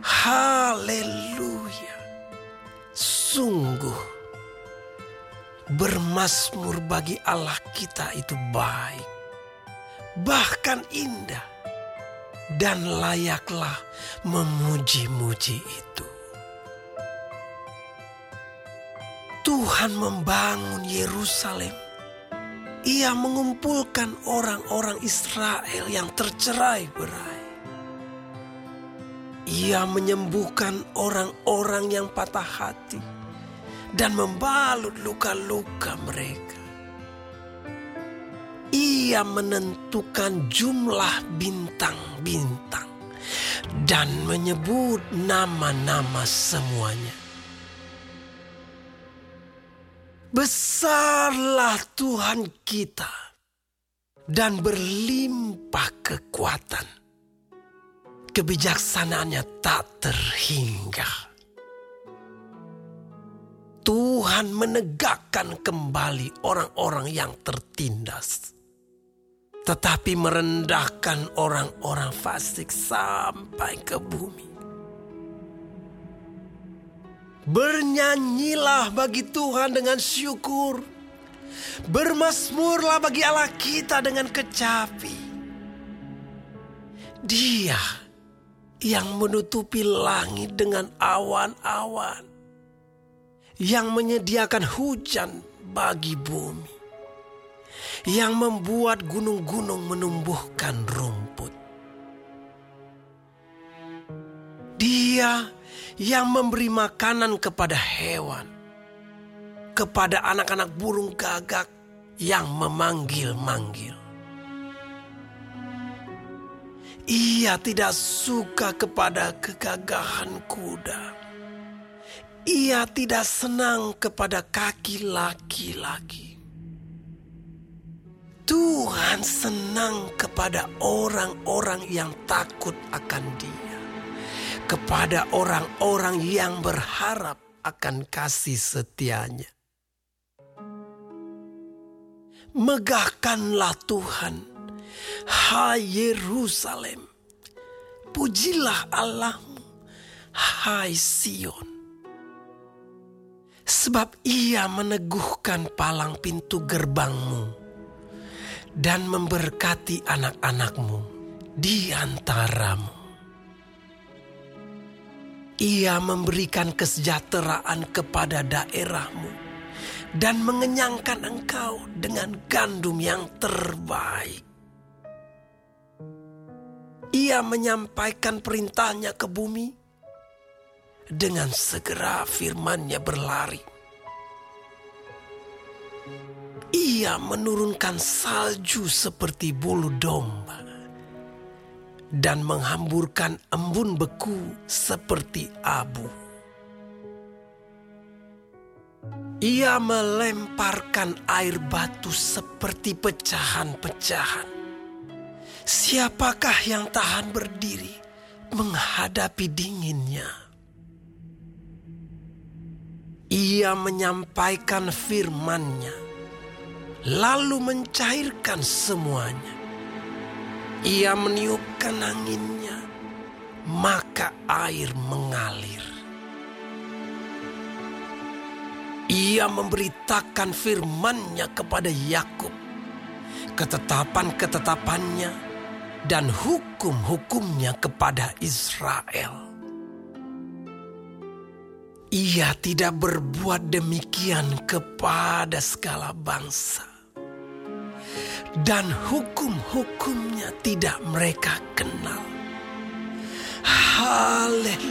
Haleluya. Sungguh bermasmur bagi Allah kita itu baik. Bahkan indah. Dan layaklah memuji-muji itu. Tuhan membangun Yerusalem. Ia mengumpulkan orang-orang Israel yang tercerai berai. Ia menyembuhkan orang-orang yang patah hati dan membalut luka-luka mereka. Ia menentukan jumlah bintang-bintang dan menyebut nama-nama semuanya. Besarlah Tuhan kita dan berlimpah kekuatan. Kebijaksanaannya tak terhingga. Tuhan menegakkan kembali orang-orang yang tertindas. Tetapi merendahkan orang-orang fasik sampai ke bumi. Bernyanyilah bagi Tuhan dengan syukur. Bermasmurlah bagi Allah kita dengan kecapi. Dia yang menutupi langit dengan awan-awan yang menyediakan hujan bagi bumi, yang membuat gunung-gunung menumbuhkan rumput. Dia yang memberi makanan kepada hewan, kepada anak-anak burung gagak yang memanggil-manggil. Ia tidak suka kepada kegagahan kuda ia tidak senang kepada kaki laki-laki. Tuhan senang kepada orang-orang yang takut akan Dia, kepada orang-orang yang berharap akan kasih setianya. Megahkanlah Tuhan, hai Yerusalem, pujilah Allahmu, hai Sion sebab ia meneguhkan palang pintu gerbangmu dan memberkati anak-anakmu di antaramu. Ia memberikan kesejahteraan kepada daerahmu dan mengenyangkan engkau dengan gandum yang terbaik. Ia menyampaikan perintahnya ke bumi dengan segera firmannya berlari. Ia menurunkan salju seperti bulu domba dan menghamburkan embun beku seperti abu. Ia melemparkan air batu seperti pecahan-pecahan. Siapakah yang tahan berdiri menghadapi dinginnya? Ia menyampaikan firman-Nya, lalu mencairkan semuanya. Ia meniupkan anginnya, maka air mengalir. Ia memberitakan firman-Nya kepada Yakub, ketetapan-ketetapannya dan hukum-hukumnya kepada Israel. Ia tidak berbuat demikian kepada segala bangsa. Dan hukum-hukumnya tidak mereka kenal. Haleluya.